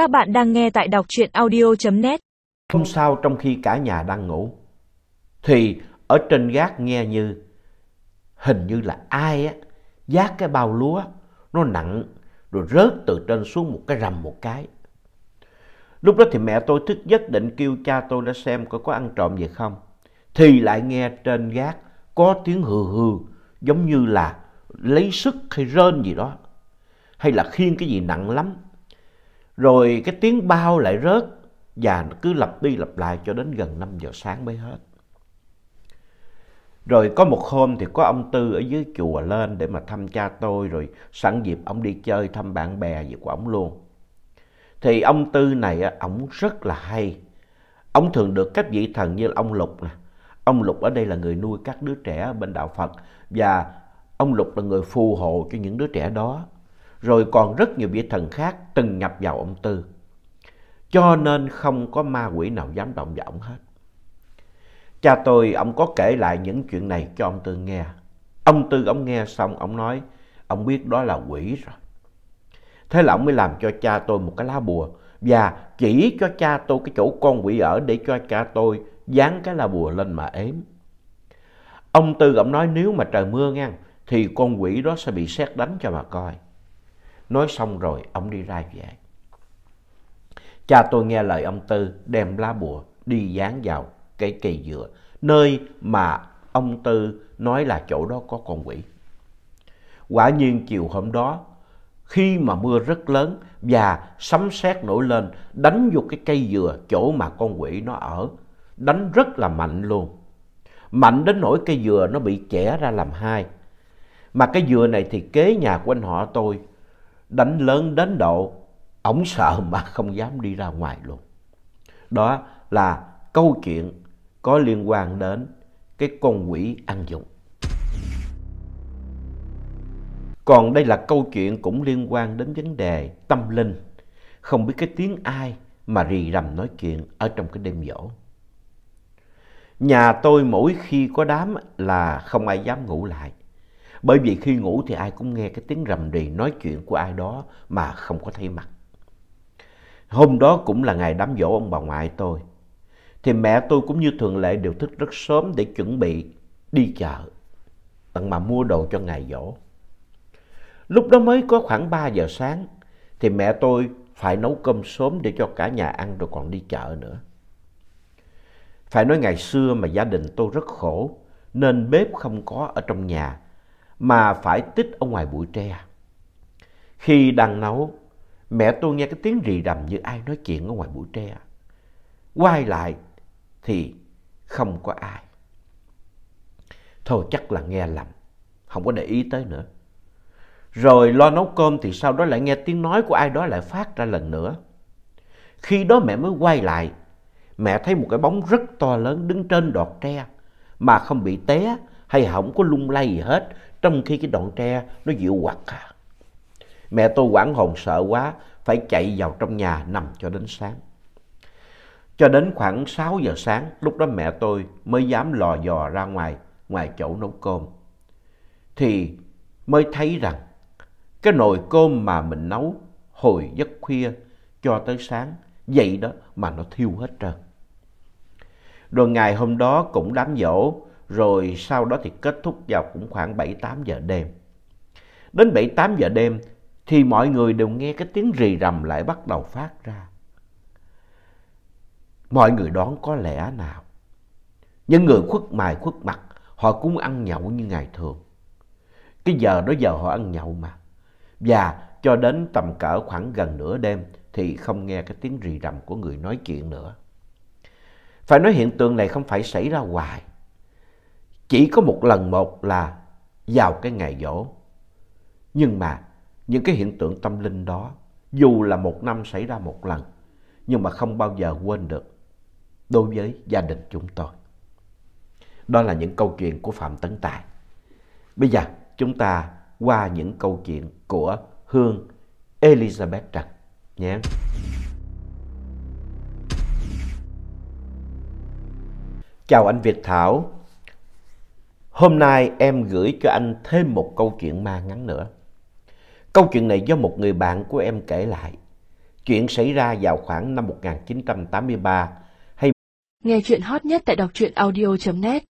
Các bạn đang nghe tại đọc truyện audio.net. Hôm sau trong khi cả nhà đang ngủ, thì ở trên gác nghe như hình như là ai á giác cái bao lúa nó nặng rồi rớt từ trên xuống một cái rầm một cái. Lúc đó thì mẹ tôi thức giấc định kêu cha tôi đã xem coi có ăn trộm gì không. Thì lại nghe trên gác có tiếng hừ hừ giống như là lấy sức hay rên gì đó. Hay là khiêng cái gì nặng lắm. Rồi cái tiếng bao lại rớt và cứ lặp đi lặp lại cho đến gần 5 giờ sáng mới hết. Rồi có một hôm thì có ông Tư ở dưới chùa lên để mà thăm cha tôi, rồi sẵn dịp ông đi chơi thăm bạn bè gì của ông luôn. Thì ông Tư này ông rất là hay. Ông thường được các vị thần như là ông Lục nè. Ông Lục ở đây là người nuôi các đứa trẻ bên đạo Phật và ông Lục là người phù hộ cho những đứa trẻ đó. Rồi còn rất nhiều vị thần khác từng nhập vào ông Tư. Cho nên không có ma quỷ nào dám động vào ông hết. Cha tôi, ông có kể lại những chuyện này cho ông Tư nghe. Ông Tư, ông nghe xong, ông nói, ông biết đó là quỷ rồi. Thế là ông mới làm cho cha tôi một cái lá bùa và chỉ cho cha tôi cái chỗ con quỷ ở để cho cha tôi dán cái lá bùa lên mà ếm. Ông Tư, ông nói nếu mà trời mưa ngang thì con quỷ đó sẽ bị sét đánh cho mà coi. Nói xong rồi, ông đi ra về. Cha tôi nghe lời ông Tư đem lá bùa đi dán vào cái cây dừa, nơi mà ông Tư nói là chỗ đó có con quỷ. Quả nhiên chiều hôm đó, khi mà mưa rất lớn và sấm sét nổi lên, đánh vô cái cây dừa chỗ mà con quỷ nó ở, đánh rất là mạnh luôn. Mạnh đến nỗi cây dừa nó bị chẻ ra làm hai. Mà cái dừa này thì kế nhà của anh họ tôi, đánh lớn đến độ ổng sợ mà không dám đi ra ngoài luôn. Đó là câu chuyện có liên quan đến cái con quỷ ăn dụng. Còn đây là câu chuyện cũng liên quan đến vấn đề tâm linh. Không biết cái tiếng ai mà rì rầm nói chuyện ở trong cái đêm dỗ. Nhà tôi mỗi khi có đám là không ai dám ngủ lại. Bởi vì khi ngủ thì ai cũng nghe cái tiếng rầm rì nói chuyện của ai đó mà không có thấy mặt. Hôm đó cũng là ngày đám dỗ ông bà ngoại tôi. Thì mẹ tôi cũng như thường lệ đều thức rất sớm để chuẩn bị đi chợ. Tặng mà mua đồ cho ngày dỗ. Lúc đó mới có khoảng 3 giờ sáng. Thì mẹ tôi phải nấu cơm sớm để cho cả nhà ăn rồi còn đi chợ nữa. Phải nói ngày xưa mà gia đình tôi rất khổ. Nên bếp không có ở trong nhà. Mà phải tích ở ngoài bụi tre. À? Khi đang nấu mẹ tôi nghe cái tiếng rì rầm như ai nói chuyện ở ngoài bụi tre. À? Quay lại thì không có ai. Thôi chắc là nghe lầm, không có để ý tới nữa. Rồi lo nấu cơm thì sau đó lại nghe tiếng nói của ai đó lại phát ra lần nữa. Khi đó mẹ mới quay lại, mẹ thấy một cái bóng rất to lớn đứng trên đọt tre mà không bị té hay không có lung lay gì hết trong khi cái đoạn tre nó dịu quặt à. Mẹ tôi quảng hồn sợ quá, phải chạy vào trong nhà nằm cho đến sáng. Cho đến khoảng 6 giờ sáng, lúc đó mẹ tôi mới dám lò dò ra ngoài, ngoài chỗ nấu cơm. Thì mới thấy rằng cái nồi cơm mà mình nấu hồi giấc khuya cho tới sáng, vậy đó mà nó thiêu hết trơn. Rồi ngày hôm đó cũng đám dỗ, rồi sau đó thì kết thúc vào cũng khoảng 7-8 giờ đêm. Đến 7-8 giờ đêm thì mọi người đều nghe cái tiếng rì rầm lại bắt đầu phát ra. Mọi người đoán có lẽ nào? Những người khuất mài khuất mặt, họ cũng ăn nhậu như ngày thường. Cái giờ đó giờ họ ăn nhậu mà. Và cho đến tầm cỡ khoảng gần nửa đêm thì không nghe cái tiếng rì rầm của người nói chuyện nữa. Phải nói hiện tượng này không phải xảy ra hoài. Chỉ có một lần một là vào cái ngày dỗ. Nhưng mà những cái hiện tượng tâm linh đó, dù là một năm xảy ra một lần, nhưng mà không bao giờ quên được đối với gia đình chúng tôi. Đó là những câu chuyện của Phạm Tấn Tài. Bây giờ chúng ta qua những câu chuyện của Hương Elizabeth Trần nhé. Chào anh Việt Thảo. Hôm nay em gửi cho anh thêm một câu chuyện ma ngắn nữa. Câu chuyện này do một người bạn của em kể lại. Chuyện xảy ra vào khoảng năm 1983 hay Nghe chuyện hot nhất tại đọc truyện audio.net